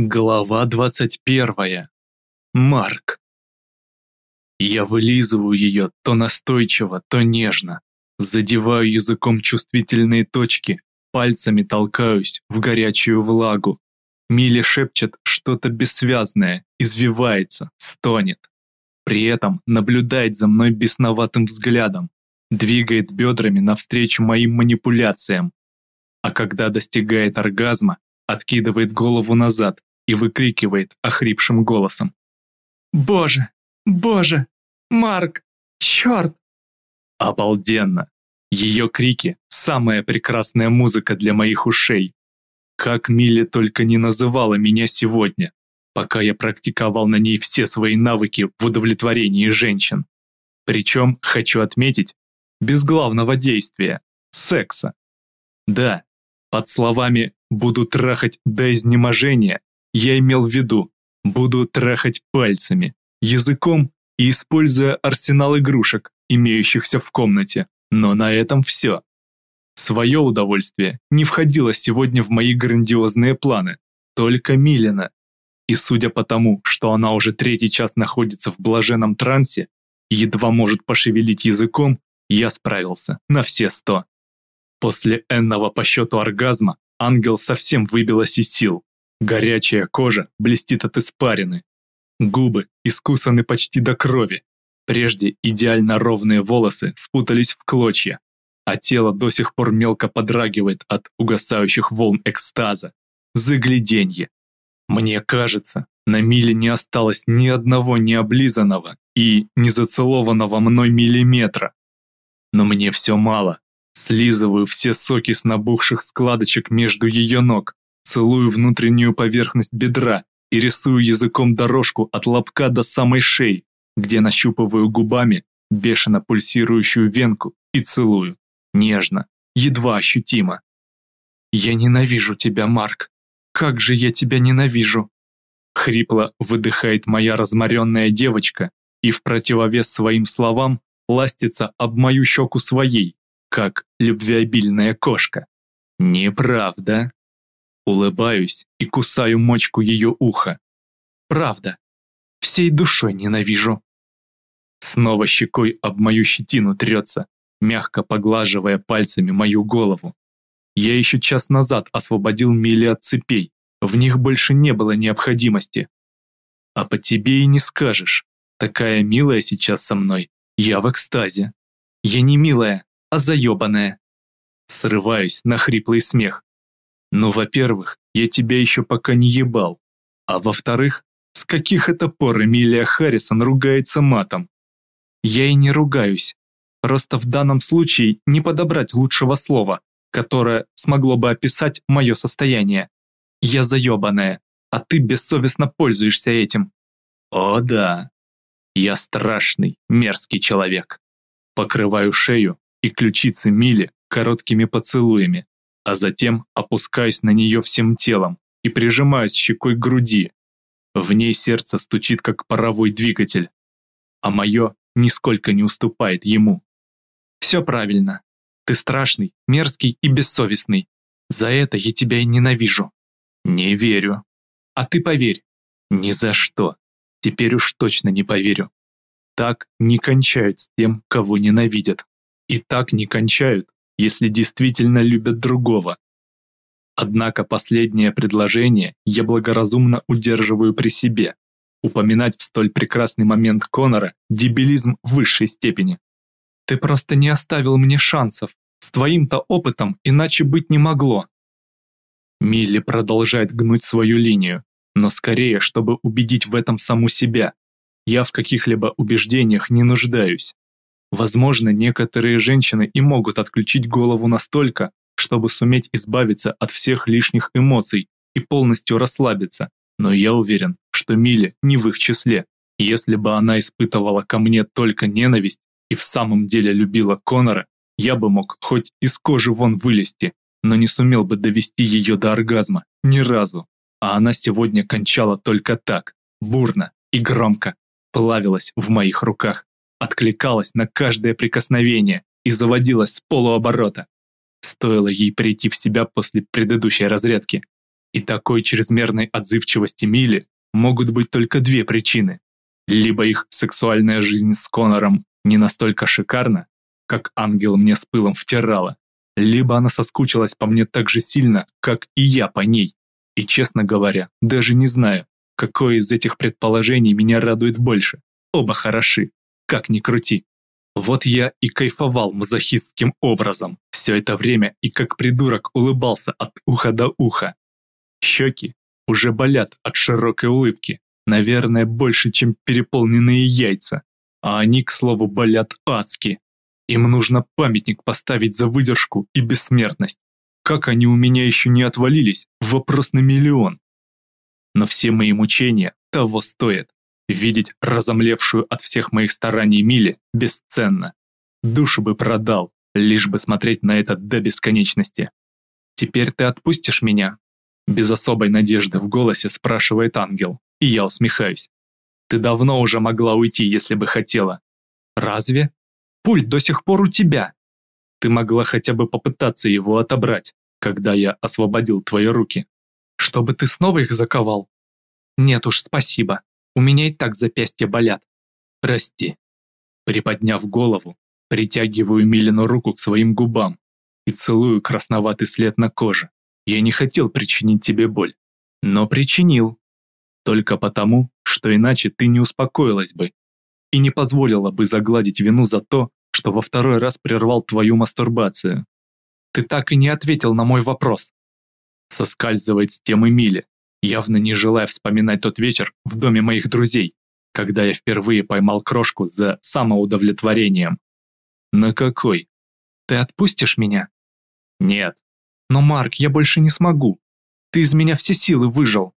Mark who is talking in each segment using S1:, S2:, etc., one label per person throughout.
S1: Глава 21. Марк. Я вылизываю ее то настойчиво, то нежно. Задеваю языком чувствительные точки, пальцами толкаюсь в горячую влагу. Миля шепчет что-то бессвязное, извивается, стонет. При этом наблюдает за мной бесноватым взглядом, двигает бедрами навстречу моим манипуляциям. А когда достигает оргазма, откидывает голову назад, и выкрикивает охрипшим голосом.
S2: «Боже! Боже! Марк! Черт!»
S1: Обалденно! Ее крики – самая прекрасная музыка для моих ушей. Как Милли только не называла меня сегодня, пока я практиковал на ней все свои навыки в удовлетворении женщин. Причем, хочу отметить, без главного действия – секса. Да, под словами «буду трахать до изнеможения» Я имел в виду, буду трахать пальцами, языком и используя арсенал игрушек, имеющихся в комнате. Но на этом все. Свое удовольствие не входило сегодня в мои грандиозные планы, только Милина. И судя по тому, что она уже третий час находится в блаженном трансе едва может пошевелить языком, я справился на все сто. После энного по счету оргазма ангел совсем выбилась из сил. Горячая кожа блестит от испарины. Губы искусаны почти до крови. Прежде идеально ровные волосы спутались в клочья, а тело до сих пор мелко подрагивает от угасающих волн экстаза. Загляденье. Мне кажется, на миле не осталось ни одного необлизанного и незацелованного мной миллиметра. Но мне все мало. Слизываю все соки с набухших складочек между ее ног, целую внутреннюю поверхность бедра и рисую языком дорожку от лобка до самой шеи, где нащупываю губами бешено пульсирующую венку и целую, нежно, едва ощутимо. «Я ненавижу тебя, Марк! Как же я тебя ненавижу!» Хрипло выдыхает моя разморенная девочка и в противовес своим словам ластится об мою щеку своей, как любвеобильная кошка. «Неправда!» Улыбаюсь и кусаю мочку ее уха. Правда, всей душой ненавижу. Снова щекой об мою щетину трется, мягко поглаживая пальцами мою голову. Я еще час назад освободил Мили от цепей, в них больше не было необходимости. А по тебе и не скажешь, такая милая сейчас со мной, я в экстазе. Я не милая, а заебанная. Срываюсь на хриплый смех. Ну, во-первых, я тебя еще пока не ебал. А во-вторых, с каких это пор Эмилия Харрисон ругается матом? Я и не ругаюсь. Просто в данном случае не подобрать лучшего слова, которое смогло бы описать мое состояние. Я заебанная, а ты бессовестно пользуешься этим. О да, я страшный, мерзкий человек. Покрываю шею и ключицы Мили короткими поцелуями, а затем опускаюсь на нее всем телом и прижимаюсь щекой к груди. В ней сердце стучит, как паровой двигатель, а мое нисколько не уступает ему. Все правильно. Ты страшный, мерзкий и бессовестный. За это я тебя и ненавижу. Не верю. А ты поверь. Ни за что. Теперь уж точно не поверю. Так не кончают с тем, кого ненавидят. И так не кончают, если действительно любят другого. Однако последнее предложение я благоразумно удерживаю при себе. Упоминать в столь прекрасный момент Конора – дебилизм высшей степени. Ты просто не оставил мне шансов. С твоим-то опытом иначе быть не могло. Милли продолжает гнуть свою линию, но скорее, чтобы убедить в этом саму себя. Я в каких-либо убеждениях не нуждаюсь. Возможно, некоторые женщины и могут отключить голову настолько, чтобы суметь избавиться от всех лишних эмоций и полностью расслабиться, но я уверен, что Миле не в их числе. Если бы она испытывала ко мне только ненависть и в самом деле любила Конора, я бы мог хоть из кожи вон вылезти, но не сумел бы довести ее до оргазма ни разу. А она сегодня кончала только так, бурно и громко, плавилась в моих руках откликалась на каждое прикосновение и заводилась с полуоборота. Стоило ей прийти в себя после предыдущей разрядки. И такой чрезмерной отзывчивости Мили могут быть только две причины. Либо их сексуальная жизнь с Конором не настолько шикарна, как ангел мне с пылом втирала, либо она соскучилась по мне так же сильно, как и я по ней. И, честно говоря, даже не знаю, какое из этих предположений меня радует больше. Оба хороши, как ни крути. Вот я и кайфовал мазохистским образом все это время и как придурок улыбался от уха до уха. Щеки уже болят от широкой улыбки, наверное, больше, чем переполненные яйца. А они, к слову, болят адски. Им нужно памятник поставить за выдержку и бессмертность. Как они у меня еще не отвалились? Вопрос на миллион. Но все мои мучения того стоят. Видеть разомлевшую от всех моих стараний Мили бесценно. Душу бы продал, лишь бы смотреть на это до бесконечности. «Теперь ты отпустишь меня?» Без особой надежды в голосе спрашивает ангел, и я усмехаюсь. «Ты давно уже могла уйти, если бы хотела». «Разве? Пульт до сих пор у тебя. Ты могла хотя бы попытаться его отобрать, когда я освободил твои руки. Чтобы ты снова их заковал?» «Нет уж, спасибо. У меня и так запястья болят. Прости. Приподняв голову, притягиваю Милину руку к своим губам и целую красноватый след на коже. Я не хотел причинить тебе боль, но причинил. Только потому, что иначе ты не успокоилась бы и не позволила бы загладить вину за то, что во второй раз прервал твою мастурбацию. Ты так и не ответил на мой вопрос. Соскальзывает с темы Мили, явно не желая вспоминать тот вечер в доме моих друзей, когда я впервые поймал крошку за самоудовлетворением. На какой? Ты отпустишь меня? Нет. Но, Марк, я больше не смогу. Ты из меня все силы выжил.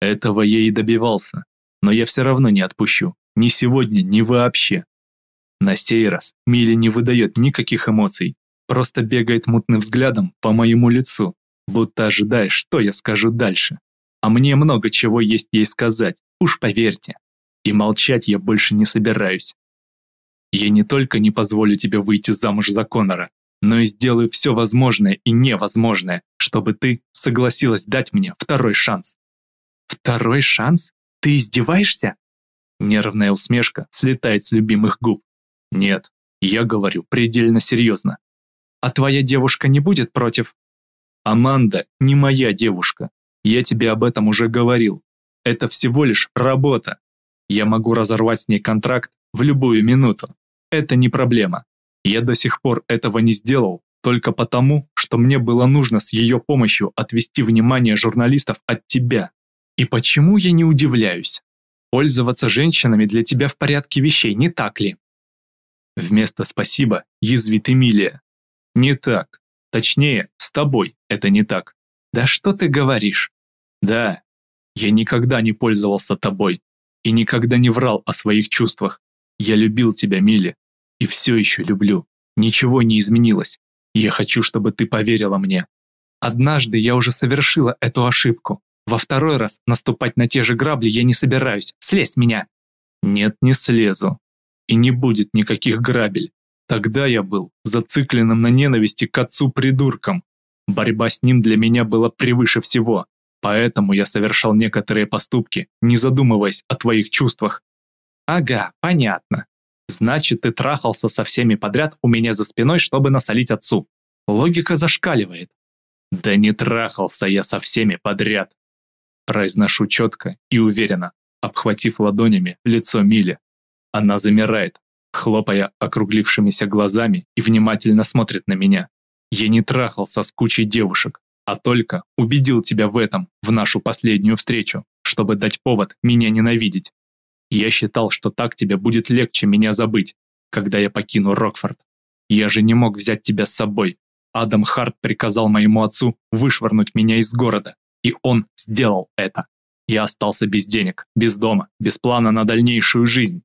S1: Этого я и добивался, но я все равно не отпущу. Ни сегодня, ни вообще. На сей раз Миля не выдает никаких эмоций, просто бегает мутным взглядом по моему лицу, будто ожидая, что я скажу дальше. А мне много чего есть ей сказать, уж поверьте. И молчать я больше не собираюсь. Я не только не позволю тебе выйти замуж за Конора, но и сделаю все возможное и невозможное, чтобы ты согласилась дать мне второй шанс. Второй шанс? Ты издеваешься? Нервная усмешка слетает с любимых губ. Нет, я говорю предельно серьезно. А твоя девушка не будет против? Аманда не моя девушка. Я тебе об этом уже говорил. Это всего лишь работа. Я могу разорвать с ней контракт в любую минуту. Это не проблема. Я до сих пор этого не сделал только потому, что мне было нужно с ее помощью отвести внимание журналистов от тебя. И почему я не удивляюсь? Пользоваться женщинами для тебя в порядке вещей, не так ли? Вместо «спасибо» язвит Эмилия. Не так. Точнее, с тобой это не так. Да что ты говоришь? Да, я никогда не пользовался тобой и никогда не врал о своих чувствах. Я любил тебя, Милли, и все еще люблю. Ничего не изменилось. И я хочу, чтобы ты поверила мне. Однажды я уже совершила эту ошибку. Во второй раз наступать на те же грабли я не собираюсь. Слезь меня. Нет, не слезу. И не будет никаких грабель. Тогда я был зацикленным на ненависти к отцу-придуркам. Борьба с ним для меня была превыше всего. Поэтому я совершал некоторые поступки, не задумываясь о твоих чувствах. Ага, понятно. Значит, ты трахался со всеми подряд у меня за спиной, чтобы насолить отцу. Логика зашкаливает. Да не трахался я со всеми подряд. Произношу четко и уверенно, обхватив ладонями лицо Мили. Она замирает, хлопая округлившимися глазами и внимательно смотрит на меня. Я не трахался с кучей девушек, а только убедил тебя в этом в нашу последнюю встречу, чтобы дать повод меня ненавидеть. Я считал, что так тебе будет легче меня забыть, когда я покину Рокфорд. Я же не мог взять тебя с собой. Адам Харт приказал моему отцу вышвырнуть меня из города, и он сделал это. Я остался без денег, без дома, без плана на дальнейшую жизнь.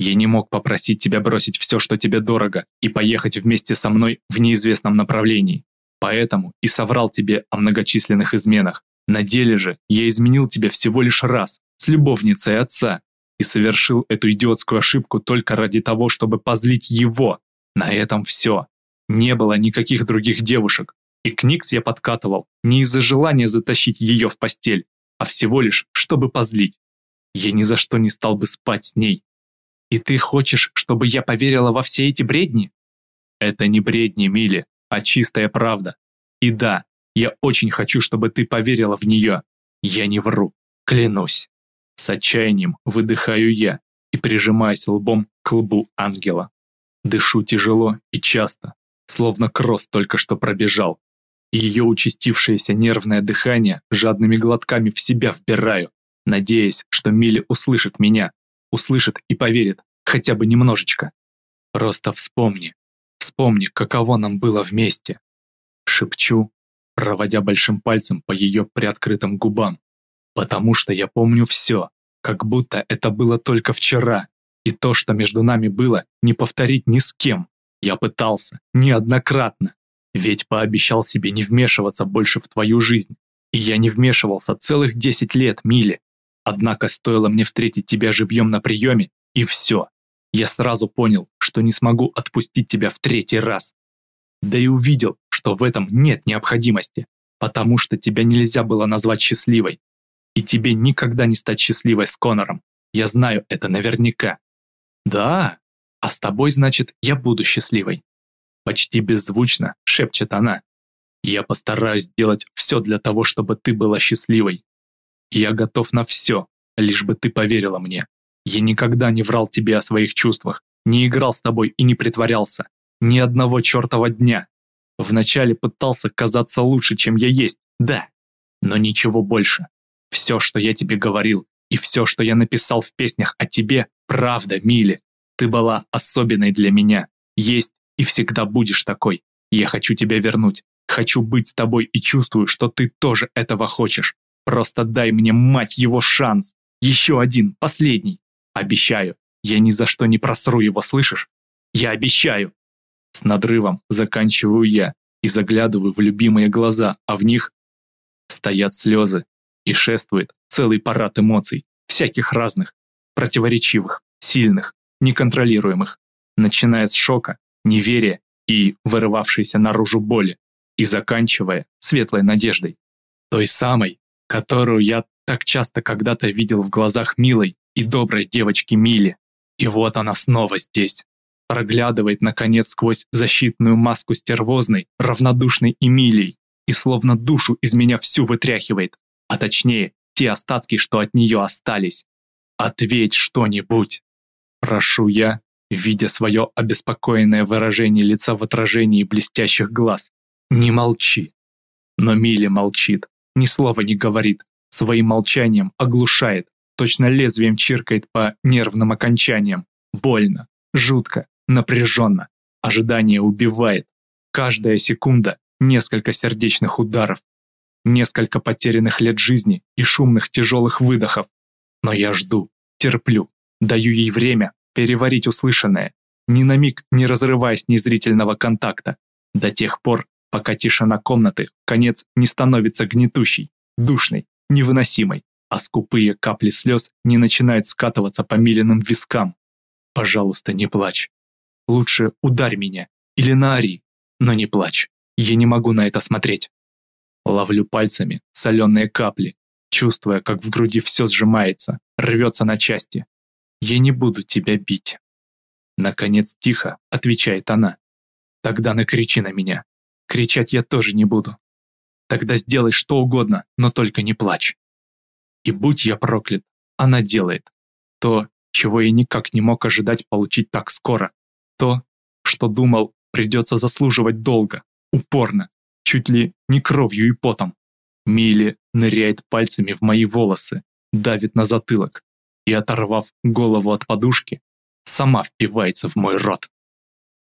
S1: Я не мог попросить тебя бросить все, что тебе дорого, и поехать вместе со мной в неизвестном направлении. Поэтому и соврал тебе о многочисленных изменах. На деле же я изменил тебя всего лишь раз, с любовницей отца, и совершил эту идиотскую ошибку только ради того, чтобы позлить его. На этом все. Не было никаких других девушек. И к я подкатывал не из-за желания затащить ее в постель, а всего лишь, чтобы позлить. Я ни за что не стал бы спать с ней. И ты хочешь, чтобы я поверила во все эти бредни? Это не бредни, Мили, а чистая правда. И да, я очень хочу, чтобы ты поверила в нее. Я не вру, клянусь. С отчаянием выдыхаю я и прижимаюсь лбом к лбу ангела. Дышу тяжело и часто, словно кросс только что пробежал. И ее участившееся нервное дыхание жадными глотками в себя вбираю, надеясь, что Милли услышит меня, услышит и поверит, хотя бы немножечко. Просто вспомни, вспомни, каково нам было вместе. Шепчу, проводя большим пальцем по ее приоткрытым губам. Потому что я помню все, как будто это было только вчера, и то, что между нами было, не повторить ни с кем. Я пытался, неоднократно, ведь пообещал себе не вмешиваться больше в твою жизнь. И я не вмешивался целых 10 лет, Мили. Однако стоило мне встретить тебя живьем на приеме, и все. Я сразу понял, что не смогу отпустить тебя в третий раз. Да и увидел, что в этом нет необходимости, потому что тебя нельзя было назвать счастливой. И тебе никогда не стать счастливой с Конором. Я знаю это наверняка. Да, а с тобой, значит, я буду счастливой. Почти беззвучно шепчет она. Я постараюсь сделать все для того, чтобы ты была счастливой. Я готов на все, лишь бы ты поверила мне. Я никогда не врал тебе о своих чувствах, не играл с тобой и не притворялся. Ни одного чертова дня. Вначале пытался казаться лучше, чем я есть, да, но ничего больше. Все, что я тебе говорил, и все, что я написал в песнях о тебе, правда, Миле. Ты была особенной для меня, есть и всегда будешь такой. Я хочу тебя вернуть, хочу быть с тобой и чувствую, что ты тоже этого хочешь. Просто дай мне, мать его, шанс. Еще один, последний. Обещаю, я ни за что не просру его, слышишь? Я обещаю. С надрывом заканчиваю я и заглядываю в любимые глаза, а в них стоят слезы и шествует целый парад эмоций, всяких разных, противоречивых, сильных, неконтролируемых, начиная с шока, неверия и вырывавшейся наружу боли, и заканчивая светлой надеждой, той самой, которую я так часто когда-то видел в глазах милой и доброй девочки Мили. И вот она снова здесь, проглядывает наконец сквозь защитную маску стервозной, равнодушной Эмилии и словно душу из меня всю вытряхивает, а точнее, те остатки, что от нее остались. Ответь что-нибудь. Прошу я, видя свое обеспокоенное выражение лица в отражении блестящих глаз. Не молчи. Но Милли молчит, ни слова не говорит, своим молчанием оглушает, точно лезвием чиркает по нервным окончаниям. Больно, жутко, напряженно. Ожидание убивает. Каждая секунда – несколько сердечных ударов, несколько потерянных лет жизни и шумных тяжелых выдохов. Но я жду, терплю, даю ей время переварить услышанное, ни на миг не разрывая с зрительного контакта, до тех пор, пока тишина комнаты конец не становится гнетущей, душной, невыносимой, а скупые капли слез не начинают скатываться по миленным вискам. Пожалуйста, не плачь. Лучше ударь меня или наори, но не плачь. Я не могу на это смотреть. Ловлю пальцами соленые капли, чувствуя, как в груди все сжимается, рвется на части. Я не буду тебя бить. Наконец тихо отвечает она. Тогда накричи на меня. Кричать я тоже не буду. Тогда сделай что угодно, но только не плачь. И будь я проклят, она делает. То, чего я никак не мог ожидать получить так скоро. То, что думал, придется заслуживать долго, упорно, чуть ли не кровью и потом. Милли ныряет пальцами в мои волосы, давит на затылок и, оторвав голову от подушки, сама впивается в мой рот.